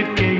it came.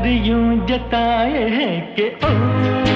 यूँ जताए हैं कि ओ।